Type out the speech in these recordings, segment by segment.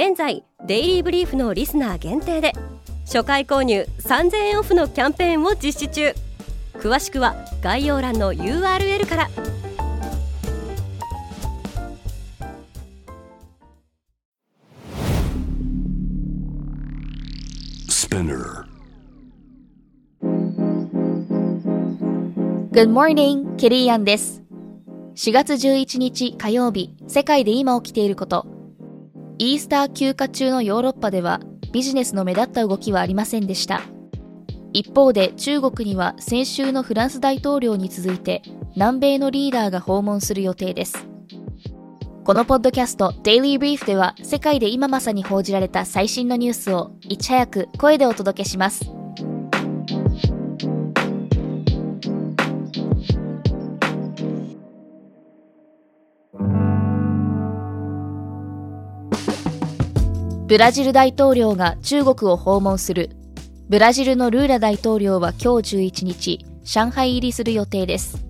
現在デイリーブリーフのリスナー限定で初回購入3000円オフのキャンペーンを実施中詳しくは概要欄の URL から e Good morning, ケリーアンです。4月11日火曜日、世界で今起きていること。イースター休暇中のヨーロッパではビジネスの目立った動きはありませんでした。一方で中国には先週のフランス大統領に続いて南米のリーダーが訪問する予定です。このポッドキャスト Daily Brief では世界で今まさに報じられた最新のニュースをいち早く声でお届けします。ブラジル大統領が中国を訪問する。ブラジルのルーラ大統領は今日11日、上海入りする予定です。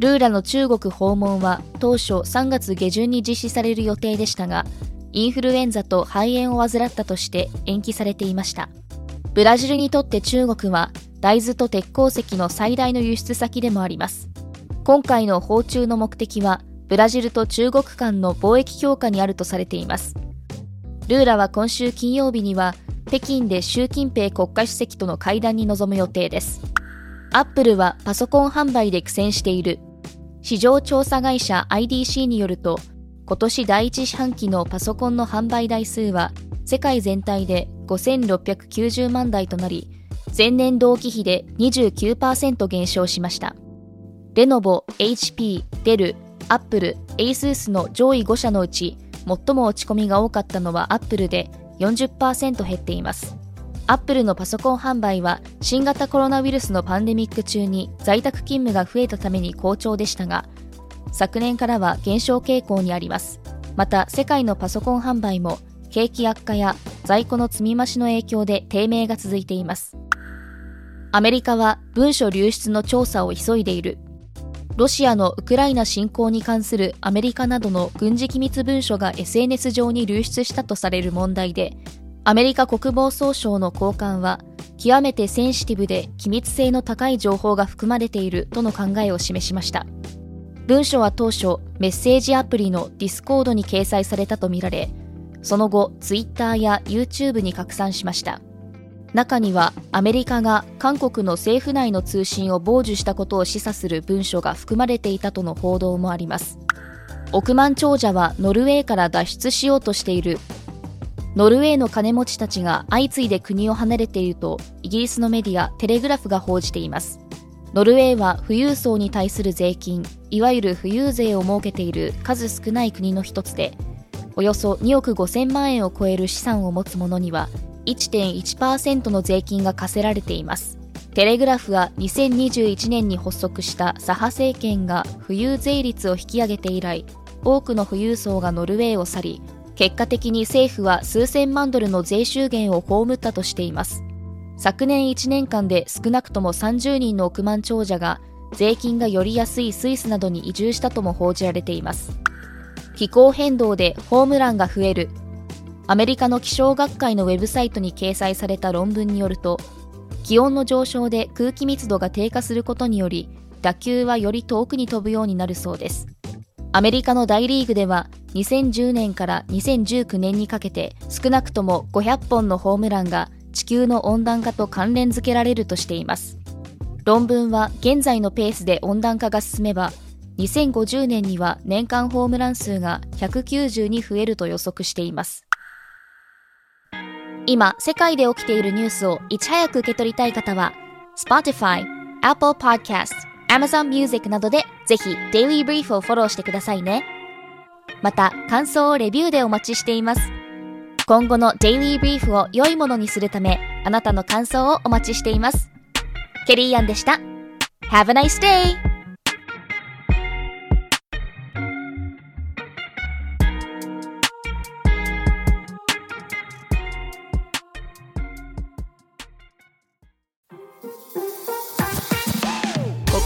ルーラの中国訪問は当初3月下旬に実施される予定でしたが、インフルエンザと肺炎を患ったとして延期されていました。ブラジルにとって中国は大豆と鉄鉱石の最大の輸出先でもあります。今回の訪中の目的は、ブラジルと中国間の貿易強化にあるとされています。ルーラは今週金曜日には北京で習近平国家主席との会談に臨む予定です。アップルはパソコン販売で苦戦している。市場調査会社 IDC によると、今年第一四半期のパソコンの販売台数は世界全体で5690万台となり、前年同期比で29%減少しました。レノボ、HP、デル、アップル、ASUS の上位5社のうち最も落ち込みが多かったのはアップルで40%減っています。アップルのパソコン販売は新型コロナウイルスのパンデミック中に在宅勤務が増えたために好調でしたが、昨年からは減少傾向にあります。また世界のパソコン販売も景気悪化や在庫の積み増しの影響で低迷が続いています。アメリカは文書流出の調査を急いでいる。ロシアのウクライナ侵攻に関するアメリカなどの軍事機密文書が SNS 上に流出したとされる問題で、アメリカ国防総省の高官は、極めてセンシティブで機密性の高い情報が含まれているとの考えを示しました。文書は当初、メッセージアプリの Discord に掲載されたとみられ、その後、Twitter や YouTube に拡散しました。中にはアメリカが韓国の政府内の通信を傍受したことを示唆する文書が含まれていたとの報道もあります。億万長者はノルウェーから脱出しようとしている。ノルウェーの金持ちたちが相次いで国を離れているとイギリスのメディアテレグラフが報じています。ノルウェーは富裕層に対する税金いわゆる富裕税を設けている数少ない国の一つでおよそ2億5000万円を超える資産を持つ者には1.1%の税金が課せられています。テレグラフは2021年に発足した左派政権が富裕税率を引き上げて以来、多くの富裕層がノルウェーを去り、結果的に政府は数千万ドルの税収減を被ったとしています。昨年1年間で少なくとも30人の億万長者が税金がより安いスイスなどに移住したとも報じられています。気候変動でホームランが増えるアメリカの気象学会のウェブサイトに掲載された論文によると、気温の上昇で空気密度が低下することにより、打球はより遠くに飛ぶようになるそうです。アメリカの大リーグでは2010年から2019年にかけて少なくとも500本のホームランが地球の温暖化と関連づけられるとしています。論文は現在のペースで温暖化が進めば2050年には年間ホームラン数が190に増えると予測しています。今、世界で起きているニュースをいち早く受け取りたい方は、Spotify、Apple Podcast、Amazon Music などでぜひ Daily Brief をフォローしてくださいね。また、感想をレビューでお待ちしています。今後のデイリーブリーフを良いものにするため、あなたの感想をお待ちしています。ケリーアンでした。Have a nice day!